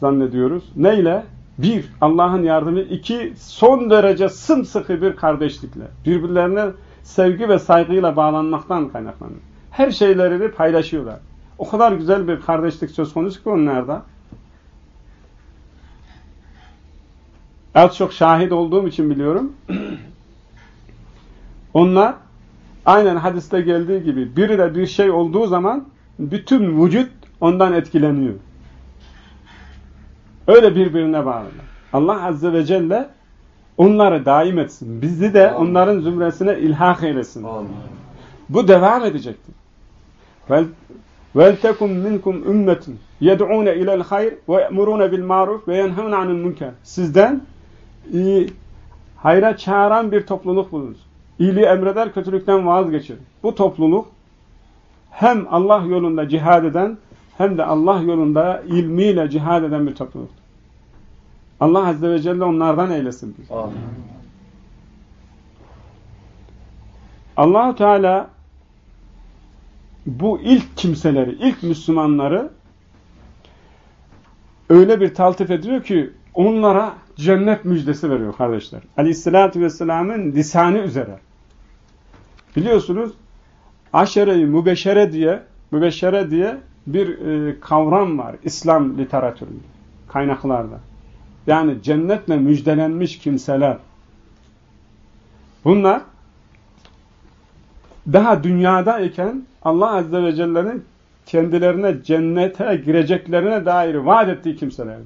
zannediyoruz? Neyle? Bir, Allah'ın yardımı. iki son derece sımsıkı bir kardeşlikle. Birbirlerine sevgi ve saygıyla bağlanmaktan kaynaklanıyor. Her şeylerini paylaşıyorlar. O kadar güzel bir kardeşlik söz konusu ki onlarda. Az çok şahit olduğum için biliyorum. Onlar aynen hadiste geldiği gibi biri de bir şey olduğu zaman bütün vücut ondan etkileniyor. Öyle birbirine bağlılar. Allah Azze ve Celle Onları daim etsin. Bizi de Amin. onların zümresine ilhak eylesin. Amin. Bu devam edecektir. Vel وَلْتَكُمْ مِنْكُمْ اُمَّةٌ يَدْعُونَ اِلَى الْخَيْرِ وَيَأْمُرُونَ بِالْمَعْرُفِ وَيَنْهَوْنَ عَنِ الْمُنْكَرِ Sizden iyi, hayra çağıran bir topluluk bulunuz. İyiliği emreder, kötülükten vazgeçir. Bu topluluk hem Allah yolunda cihad eden hem de Allah yolunda ilmiyle cihad eden bir topluluk. Allah Azze ve Celle onlardan eylesin. Amin. allah Teala bu ilk kimseleri, ilk Müslümanları öyle bir taltif ediyor ki onlara cennet müjdesi veriyor kardeşler. Aleyhissalatü vesselamın lisanı üzere. Biliyorsunuz aşere-i mübeşere diye mübeşere diye bir e, kavram var İslam literatüründe, kaynaklarda. Yani cennetle müjdelenmiş kimseler. Bunlar daha dünyadayken Allah Azze ve Celle'nin kendilerine cennete gireceklerine dair vaat ettiği kimseler.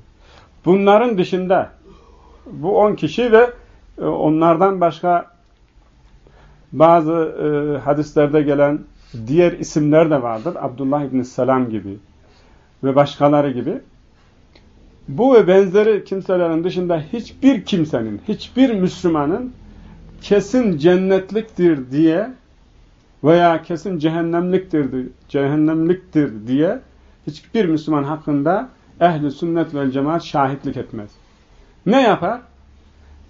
Bunların dışında bu on kişi ve e, onlardan başka bazı e, hadislerde gelen diğer isimler de vardır. Abdullah İbni Selam gibi ve başkaları gibi. Bu ve benzeri kimselerin dışında hiçbir kimsenin, hiçbir Müslümanın kesin cennetliktir diye veya kesin cehennemliktir, cehennemliktir diye hiçbir Müslüman hakkında ehli sünnet ve cemaat şahitlik etmez. Ne yapar?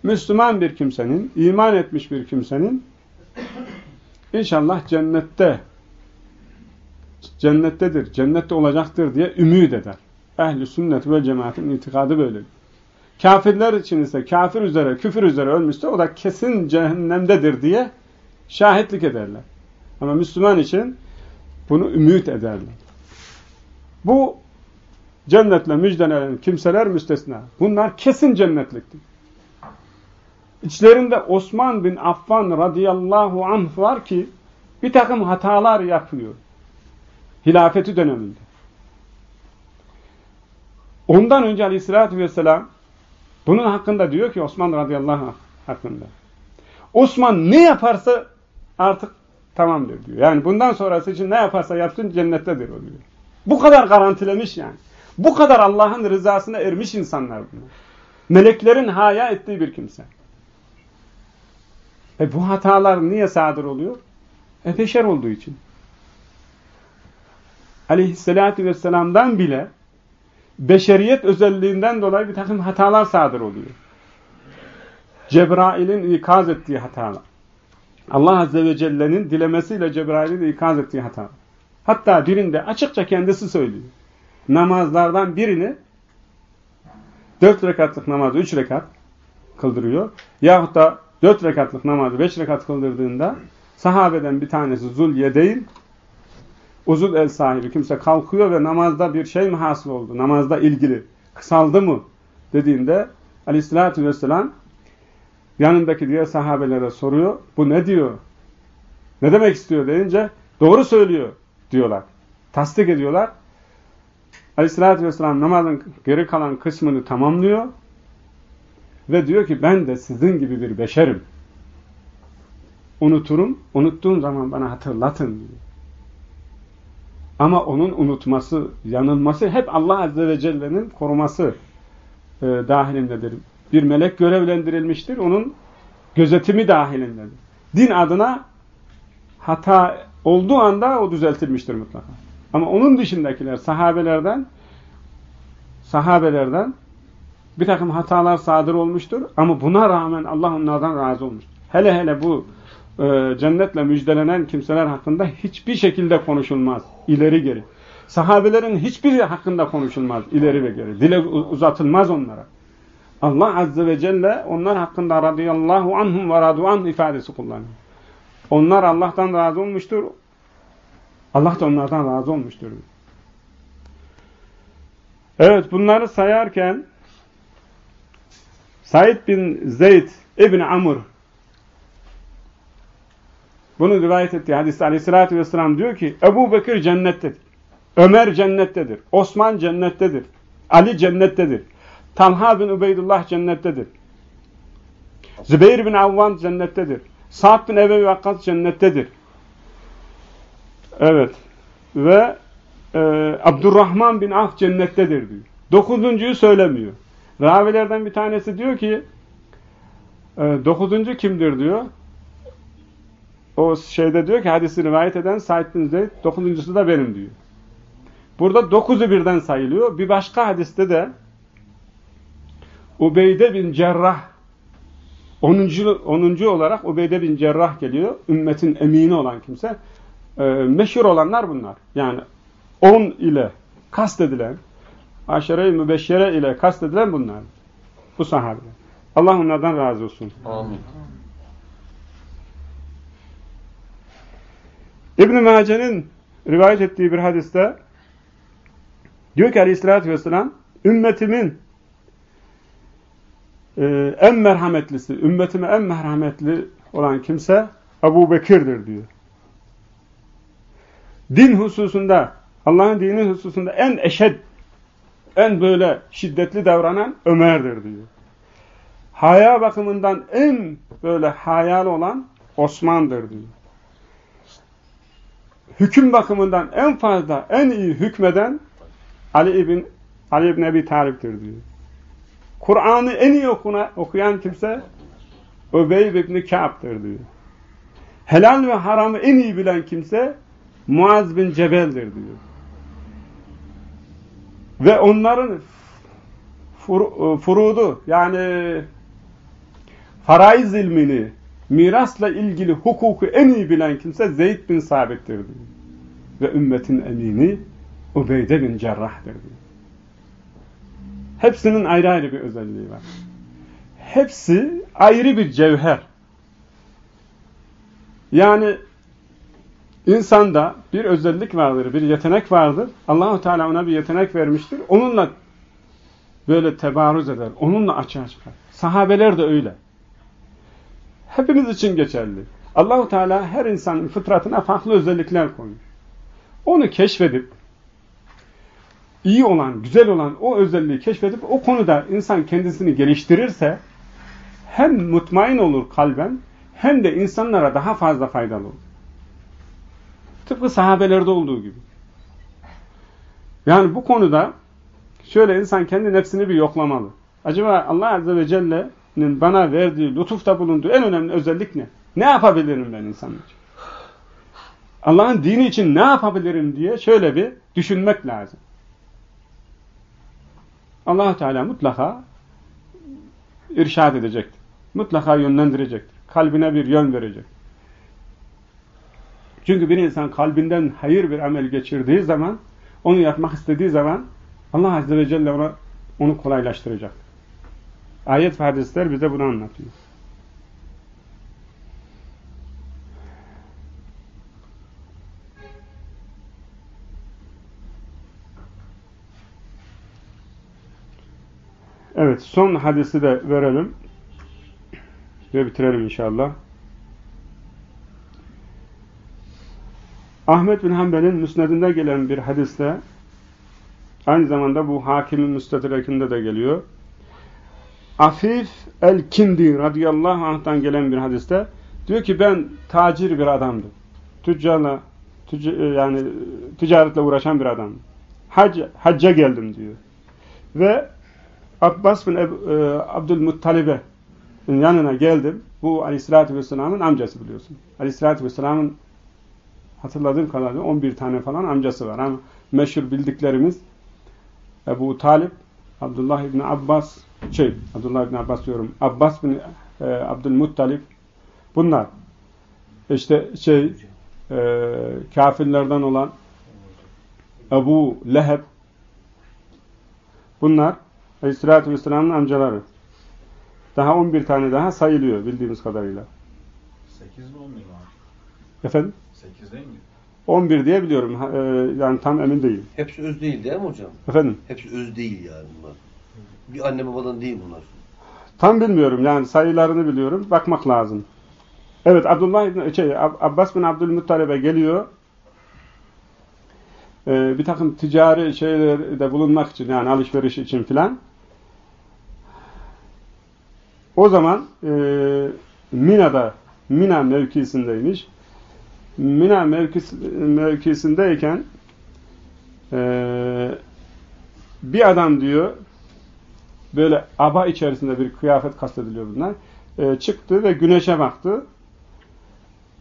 Müslüman bir kimsenin, iman etmiş bir kimsenin inşallah cennette cennettedir, cennette olacaktır diye ümit eder. Ehli sünnet ve cemaatin itikadı böyle. Kafirler için ise kafir üzere, küfür üzere ölmüşse o da kesin cehennemdedir diye şahitlik ederler. Ama Müslüman için bunu ümit ederler. Bu cennetle müjdelenen kimseler müstesna. Bunlar kesin cennetliktir. İçlerinde Osman bin Affan radıyallahu anh var ki bir takım hatalar yapıyor. Hilafeti döneminde. Ondan önce aleyhissalatü vesselam bunun hakkında diyor ki Osman radıyallahu anh hakkında. Osman ne yaparsa artık tamamdır diyor. Yani bundan sonrası için ne yaparsa yapsın cennettedir o diyor. Bu kadar garantilemiş yani. Bu kadar Allah'ın rızasına ermiş insanlar bunlar. Meleklerin haya ettiği bir kimse. E bu hatalar niye sadır oluyor? E beşer olduğu için. Aleyhisselatü vesselam'dan bile beşeriyet özelliğinden dolayı bir takım hatalar sadır oluyor. Cebrail'in ikaz ettiği hatalar. Allah Azze ve Celle'nin dilemesiyle Cebrail'in ikaz ettiği hatalar. Hatta birinde açıkça kendisi söylüyor. Namazlardan birini dört rekatlık namazı üç rekat kıldırıyor. Yahut da dört rekatlık namazı beş rekat kıldırdığında sahabeden bir tanesi Zul Yedeyn uzun el sahibi kimse kalkıyor ve namazda bir şey mi hasıl oldu? Namazda ilgili. Kısaldı mı? Dediğinde aleyhissalatü vesselam yanındaki diğer sahabelere soruyor. Bu ne diyor? Ne demek istiyor deyince doğru söylüyor diyorlar. Tasdik ediyorlar. Aleyhissalatü vesselam namazın geri kalan kısmını tamamlıyor. Ve diyor ki ben de sizin gibi bir beşerim. Unuturum. Unuttuğum zaman bana hatırlatın diyor. Ama onun unutması, yanılması hep Allah Azze ve Celle'nin koruması e, dahilindedir. Bir melek görevlendirilmiştir. Onun gözetimi dahilindedir. Din adına hata olduğu anda o düzeltilmiştir mutlaka. Ama onun dışındakiler sahabelerden sahabelerden bir takım hatalar sadır olmuştur. Ama buna rağmen Allah onlardan razı olmuştur. Hele hele bu e, cennetle müjdelenen kimseler hakkında hiçbir şekilde konuşulmaz. ileri geri. Sahabelerin hiçbiri hakkında konuşulmaz. ileri ve geri. Dile uzatılmaz onlara. Allah Azze ve Celle onlar hakkında radıyallahu anhum ve radu ifadesi kullanıyor. Onlar Allah'tan razı olmuştur. Allah da onlardan razı olmuştur. Evet bunları sayarken Said bin Zeyd İbni Amr bunu rivayet ettiği hadiste aleyhissalatü vesselam diyor ki Ebu Bekir cennettedir. Ömer cennettedir. Osman cennettedir. Ali cennettedir. Talha bin Ubeydullah cennettedir. Zübeyir bin Avvan cennettedir. Sa'd bin Ebu Vakkas cennettedir. Evet. Ve e, Abdurrahman bin Af cennettedir diyor. Dokuzuncuyu söylemiyor. Ravilerden bir tanesi diyor ki e, dokuzuncu kimdir diyor. O şeyde diyor ki hadisi rivayet eden Said bin Zeyd, dokuzuncusu da benim diyor. Burada dokuzu birden sayılıyor. Bir başka hadiste de Ubeyde bin Cerrah 10. 10. olarak Ubeyde bin Cerrah geliyor. Ümmetin emini olan kimse. E, meşhur olanlar bunlar. Yani 10 ile kastedilen aşere-i mübeşşere ile kastedilen bunlar. Bu sahabeler. Allah onlardan razı olsun. Amin. İbn-i Mace'nin rivayet ettiği bir hadiste diyor ki aleyhissalatü vesselam ümmetimin e, en merhametlisi, ümmetime en merhametli olan kimse Ebu Bekir'dir diyor. Din hususunda, Allah'ın dini hususunda en eşed, en böyle şiddetli davranan Ömer'dir diyor. Haya bakımından en böyle hayal olan Osman'dır diyor. Hüküm bakımından en fazla, en iyi hükmeden Ali ibn Ali ibn Ebi Talip'tir diyor. Kur'an'ı en iyi okuna, okuyan kimse Öbey ibn Ka'b'dır diyor. Helal ve haramı en iyi bilen kimse Muaz bin Cebel'dir diyor. Ve onların fur, e, furudu yani faraiz ilmini, mirasla ilgili hukuku en iyi bilen kimse Zeyd bin Sabit'tir diyor. Ve ümmetin emini Ubeyde bin Cerrah'dır diyor. Hepsinin ayrı ayrı bir özelliği var. Hepsi ayrı bir cevher. Yani insanda bir özellik vardır, bir yetenek vardır. Allahu Teala ona bir yetenek vermiştir. Onunla böyle tebarüz eder. Onunla açığa çıkar. Sahabeler de öyle. Hepimiz için geçerli. Allahu Teala her insanın fıtratına farklı özellikler koymuş. Onu keşfedip iyi olan, güzel olan o özelliği keşfedip o konuda insan kendisini geliştirirse hem mutmain olur kalben hem de insanlara daha fazla faydalı olur. Tıpkı sahabelerde olduğu gibi. Yani bu konuda şöyle insan kendi nefsini bir yoklamalı. Acaba Allah Azze ve Celle'nin bana verdiği, lütufta bulunduğu en önemli özellik ne? Ne yapabilirim ben insan için? Allah'ın dini için ne yapabilirim diye şöyle bir düşünmek lazım allah Teala mutlaka irşad edecektir. Mutlaka yönlendirecektir. Kalbine bir yön verecek. Çünkü bir insan kalbinden hayır bir amel geçirdiği zaman, onu yapmak istediği zaman Allah Azze ve Celle ona, onu kolaylaştıracak. Ayet ve hadisler bize bunu anlatıyor. Evet, son hadisi de verelim. Ve bitirelim inşallah. Ahmet bin Hanbel'in müsnedinde gelen bir hadiste aynı zamanda bu hakimin müstedrekinde de geliyor. Afif el-Kindi radıyallahu anh'tan gelen bir hadiste diyor ki ben tacir bir adamdım. Tüccarla tüc yani ticaretle uğraşan bir adamdım. Hac, hacca geldim diyor. Ve Abbas bin e, Abdülmuttalib'e yanına geldim. Bu Aleyhisselatü Vesselam'ın amcası biliyorsun. Aleyhisselatü Vesselam'ın hatırladığım kadarıyla 11 tane falan amcası var. Ama meşhur bildiklerimiz Ebu Talip, Abdullah İbni Abbas, şey, Abdullah İbni Abbas diyorum, Abbas bin e, Abdülmuttalip, bunlar. İşte şey, e, kafirlerden olan Ebu Leheb, bunlar Aleyhisselatü Vesselam'ın amcaları. Daha 11 tane daha sayılıyor bildiğimiz kadarıyla. 8 mi 11 mi Efendim? 8 değil mi? 11 diye biliyorum. E, yani tam emin değilim. Hepsi öz değil değil mi hocam? Efendim? Hepsi öz değil yani bunlar. Bir anne babadan değil bunlar. Tam bilmiyorum. Yani sayılarını biliyorum. Bakmak lazım. Evet Abdullah İbni, şey, Abbas bin Abdülmuttalib'e geliyor. Ee, bir takım ticari şeylerde bulunmak için yani alışveriş için filan. O zaman e, Mina'da, Mina mevkisindeymiş. Mina mevkis, mevkisindeyken e, bir adam diyor böyle aba içerisinde bir kıyafet kastediliyor bunlar. E, çıktı ve güneşe baktı.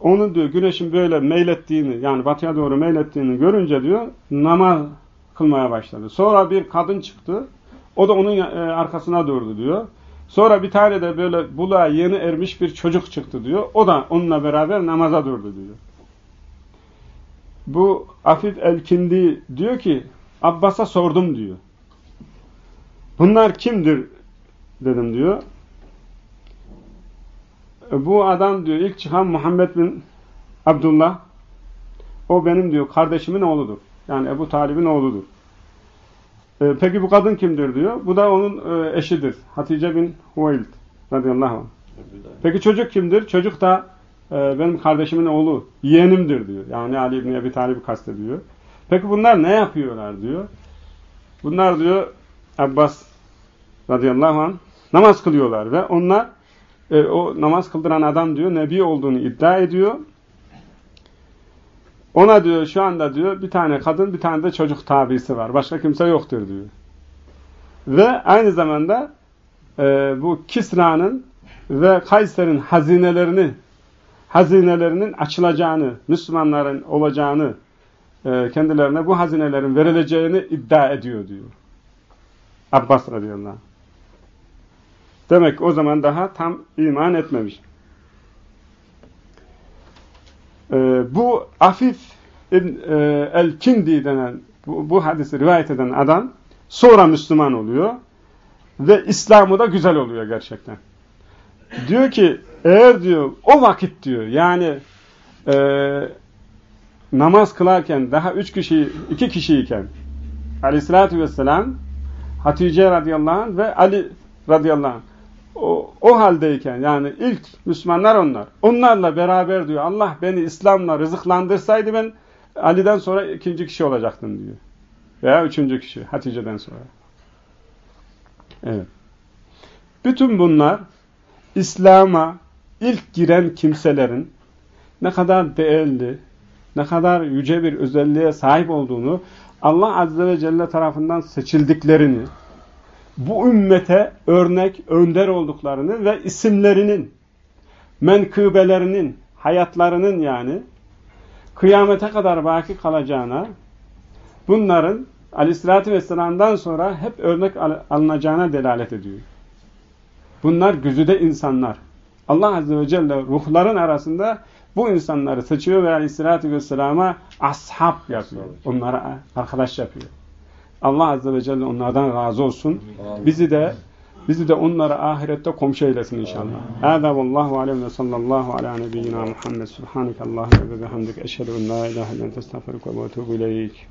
Onun diyor güneşin böyle meylettiğini yani batıya doğru meylettiğini görünce diyor namaz kılmaya başladı. Sonra bir kadın çıktı. O da onun e, arkasına durdu diyor. Sonra bir tane de böyle buluğa yeni ermiş bir çocuk çıktı diyor. O da onunla beraber namaza durdu diyor. Bu Afif el-Kindi diyor ki Abbas'a sordum diyor. Bunlar kimdir dedim diyor. Bu adam diyor ilk çıkan Muhammed bin Abdullah o benim diyor kardeşimin oğludur. Yani Ebu Talib'in oğludur. E, peki bu kadın kimdir diyor. Bu da onun e, eşidir. Hatice bin Huveyld radıyallahu anh. Peki çocuk kimdir? Çocuk da e, benim kardeşimin oğlu, yeğenimdir diyor. Yani Ali bin Ebi Talib'i kastediyor. Peki bunlar ne yapıyorlar diyor. Bunlar diyor Abbas radıyallahu anh namaz kılıyorlar ve onlar e, o namaz kıldıran adam diyor Nebi olduğunu iddia ediyor. Ona diyor şu anda diyor bir tane kadın bir tane de çocuk tabisi var. Başka kimse yoktur diyor. Ve aynı zamanda e, bu Kisra'nın ve Kayser'in hazinelerini hazinelerinin açılacağını, Müslümanların olacağını, e, kendilerine bu hazinelerin verileceğini iddia ediyor diyor. Abbas radıyallahu anh. Demek o zaman daha tam iman etmemiş. Ee, bu Afif e, el-Kindi denen bu, bu hadisi rivayet eden adam sonra Müslüman oluyor ve İslam'ı da güzel oluyor gerçekten. Diyor ki eğer diyor o vakit diyor yani e, namaz kılarken daha üç kişi iki kişiyken aleyhissalatü vesselam Hatice radıyallahu anh ve Ali radıyallahu anh o, o haldeyken yani ilk Müslümanlar onlar. Onlarla beraber diyor Allah beni İslam'la rızıklandırsaydı ben Ali'den sonra ikinci kişi olacaktım diyor. Veya üçüncü kişi Hatice'den sonra. Evet. Bütün bunlar İslam'a ilk giren kimselerin ne kadar değerli, ne kadar yüce bir özelliğe sahip olduğunu Allah Azze ve Celle tarafından seçildiklerini bu ümmete örnek, önder olduklarını ve isimlerinin, menkıbelerinin, hayatlarının yani kıyamete kadar baki kalacağına, bunların aleyhissalatü vesselam'dan sonra hep örnek alınacağına delalet ediyor. Bunlar güzide insanlar. Allah Azze ve Celle ruhların arasında bu insanları seçiyor ve aleyhissalatü vesselama ashab yapıyor. Onlara arkadaş yapıyor. Allah Azze ve Celle onlardan razı olsun. Bizi de bizi de onlara ahirette komşu eylesin inşallah. Hâzâ vallahu alem ve sallallahu ala nebiyyina Muhammed subhaneke Allahümme ve bihamdik eşhedü en la ilahe illa ente estağfiruke ve etûbü ileyk.